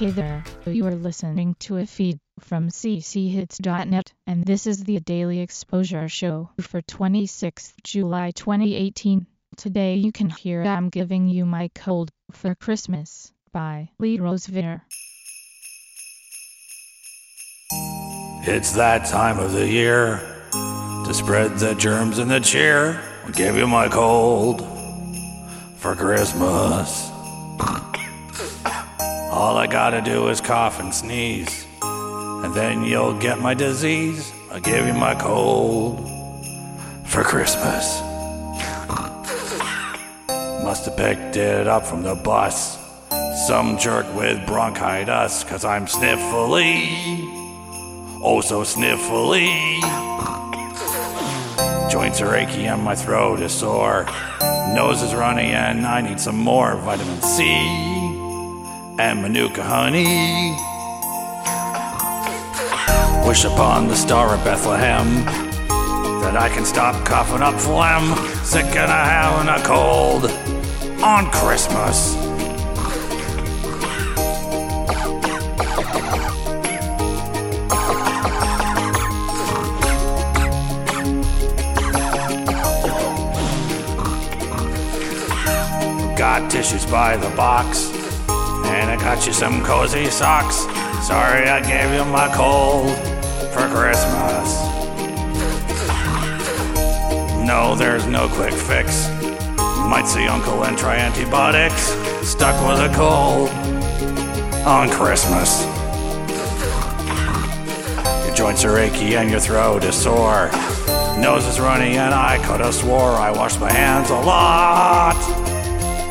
Hey there, you are listening to a feed from cchits.net, and this is the Daily Exposure Show for 26th July 2018. Today you can hear I'm Giving You My Cold for Christmas by Lee Rosevere. It's that time of the year to spread the germs and the cheer. I'll give you my cold for Christmas. All I gotta do is cough and sneeze, and then you'll get my disease. I'll give you my cold for Christmas. Must have picked it up from the bus. Some jerk with bronchitis, cause I'm sniffly. Oh, so sniffly. Joints are achy and my throat is sore. Nose is runny and I need some more vitamin C and Manuka honey. Wish upon the star of Bethlehem that I can stop coughing up phlegm. Sick and a having a cold on Christmas. Got tissues by the box, and I got you some cozy socks. Sorry I gave you my cold for Christmas. No, there's no quick fix. Might see Uncle and try antibiotics. Stuck with a cold on Christmas. Your joints are achy and your throat is sore. Nose is runny and I could have swore I washed my hands a lot.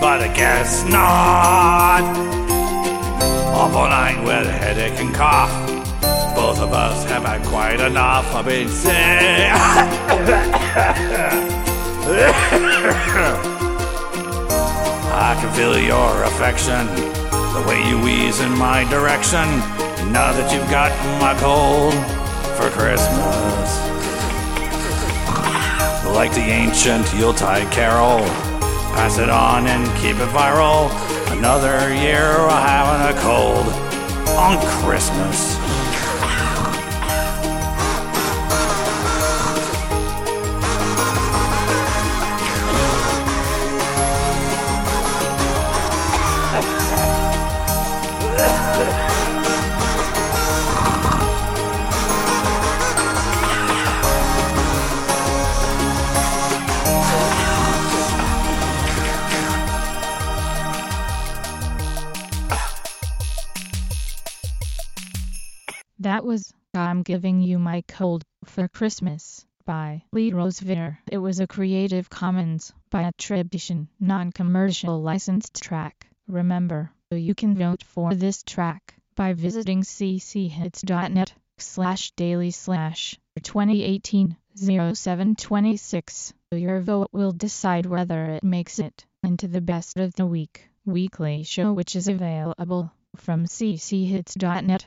But I guess not. Awful night with a headache and cough. Both of us have had quite enough. I've been sick. I can feel your affection, the way you wheeze in my direction. Now that you've got my cold for Christmas. Like the ancient Yuletide carol, pass it on and keep it viral. Another year of having a cold on Christmas. That was I'm Giving You My Cold for Christmas by Lee Rosevere. It was a Creative Commons by attribution, non-commercial licensed track. Remember, you can vote for this track by visiting cchits.net slash daily slash 2018 0726. Your vote will decide whether it makes it into the best of the week weekly show which is available from cchits.net